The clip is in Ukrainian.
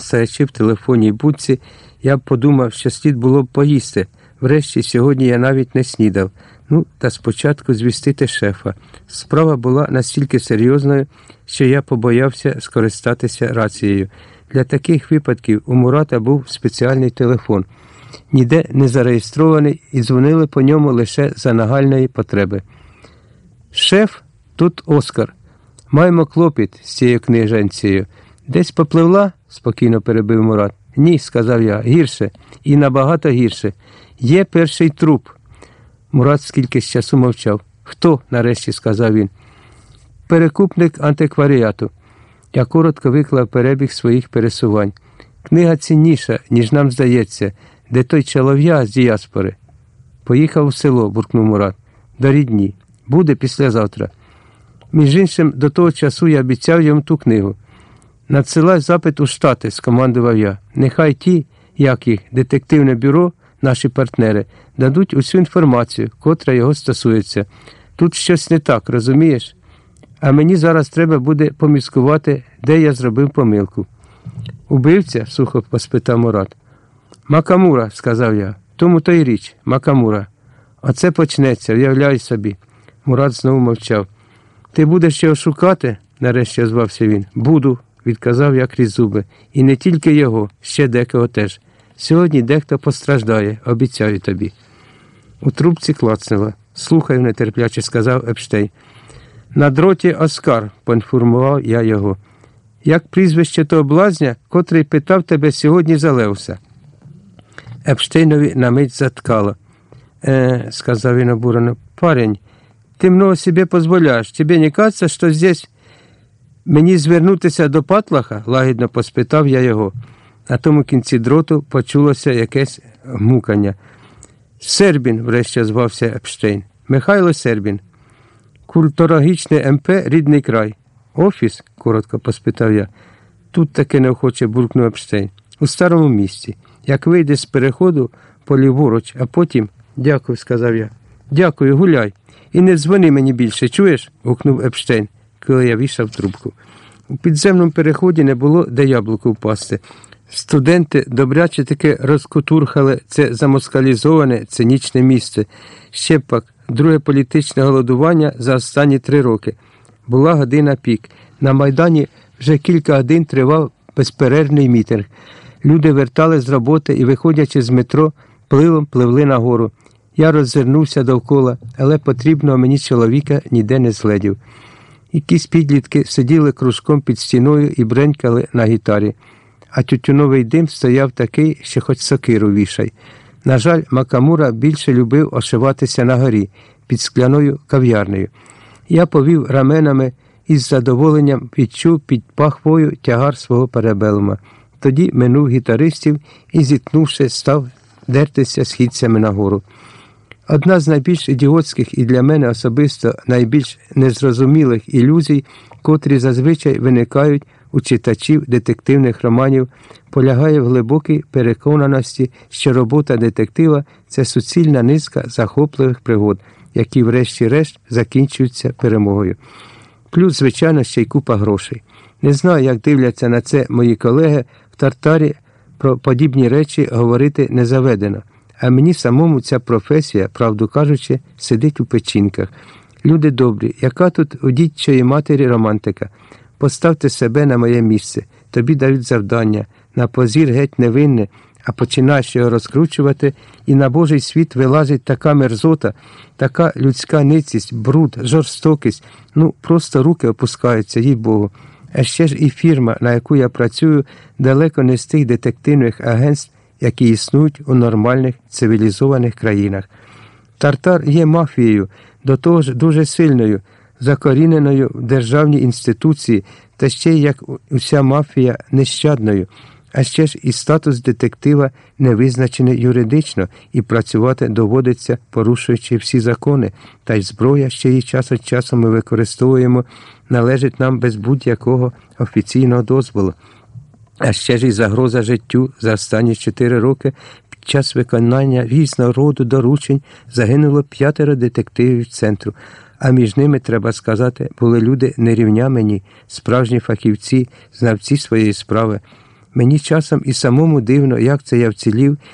стоячи в телефонній будці, я б подумав, що слід було б поїсти. Врешті сьогодні я навіть не снідав. Ну, та спочатку звістити шефа. Справа була настільки серйозною, що я побоявся скористатися рацією. Для таких випадків у Мурата був спеціальний телефон, ніде не зареєстрований і дзвонили по ньому лише за нагальної потреби. Шеф, тут Оскар. Маємо клопіт з цією книженцією. Десь попливла? спокійно перебив Мурат. Ні, сказав я, гірше і набагато гірше. Є перший труп. Мурат скільки з часу мовчав. Хто? нарешті сказав він. Перекупник антикваріату. Я коротко виклав перебіг своїх пересувань. Книга цінніша, ніж нам здається, де той чолов'я з діаспори. Поїхав у село, буркнув Мурат. До рідні. Буде післязавтра. Між іншим, до того часу я обіцяв йому ту книгу. Надсилай запит у Штати, скомандував я. Нехай ті, як їх, детективне бюро, наші партнери, дадуть усю інформацію, котра його стосується. Тут щось не так, розумієш? А мені зараз треба буде поміскувати, де я зробив помилку. Убивця? сухо поспитав Мурат. Макамура, сказав я. Тому то й річ, Макамура. Оце почнеться, уявляй собі. Мурат знову мовчав. Ти будеш його шукати? нарешті озвався він. Буду, відказав я крізь зуби. І не тільки його, ще декого теж. Сьогодні дехто постраждає, обіцяю тобі. У трубці клацнула. Слухаю, нетерпляче сказав Епштейн. На дроті Оскар, поінформував я його. Як прізвище того блазня, котрий питав тебе сьогодні за Леуса. Епштейнові на мить заткало. Э, сказав він обурено, парень, ти много себе позволяєш. Тебе не кажется, що здесь мені звернутися до патлаха? лагідно поспитав я його. На тому кінці дроту почулося якесь гмукання. Сербін, врешті звався Епштейн. Михайло Сербін. Культурологічне МП рідний край. Офіс? коротко поспитав я. Тут таке неохоче буркнув Епштейн. У старому місті. Як вийде з переходу поліворуч, а потім. Дякую, сказав я. Дякую, гуляй. І не дзвони мені більше, чуєш? гукнув Епштейн, коли я вішав трубку. У підземному переході не було де яблуко впасти. Студенти добряче таки розкутурхали це замоскалізоване цинічне місце. Ще пак, друге політичне голодування за останні три роки. Була година пік. На Майдані вже кілька годин тривав безперервний мітинг. Люди вертали з роботи і, виходячи з метро, пливом пливли нагору. Я роззирнувся довкола, але потрібного мені чоловіка ніде не згледів. Якісь підлітки сиділи кружком під стіною і бренькали на гітарі, а тютюновий дим стояв такий, що хоч сокиру вішай. На жаль, Макамура більше любив ошиватися на горі під скляною кав'ярнею. Я повів раменами і з задоволенням відчув під пахвою тягар свого перебелума. Тоді минув гітаристів і, зіткнувши, став дертися східцями нагору. Одна з найбільш ідіотських і для мене особисто найбільш незрозумілих ілюзій, котрі зазвичай виникають у читачів детективних романів, полягає в глибокій переконаності, що робота детектива це суцільна низка захопливих пригод, які, врешті-решт, закінчуються перемогою. Плюс, звичайно, ще й купа грошей. Не знаю, як дивляться на це мої колеги в Тартарі про подібні речі говорити не заведено. А мені самому ця професія, правду кажучи, сидить у печінках. Люди добрі, яка тут у дітчої матері романтика? Поставте себе на моє місце, тобі дають завдання, на позір геть невинне, а починаєш його розкручувати, і на Божий світ вилазить така мерзота, така людська ницість, бруд, жорстокість, ну просто руки опускаються, їй Богу. А ще ж і фірма, на яку я працюю, далеко не з тих детективних агентств, які існують у нормальних цивілізованих країнах. Тартар є мафією, до того ж дуже сильною, закоріненою в державній інституції, та ще як уся мафія нещадною, а ще ж і статус детектива не визначений юридично, і працювати доводиться, порушуючи всі закони, та й зброя, ще її час від часу ми використовуємо, належить нам без будь-якого офіційного дозволу. А ще ж і загроза життю за останні чотири роки під час виконання різного роду доручень загинуло п'ятеро детективів центру. А між ними, треба сказати, були люди нерівня мені, справжні фахівці, знавці своєї справи. Мені часом і самому дивно, як це я вцілів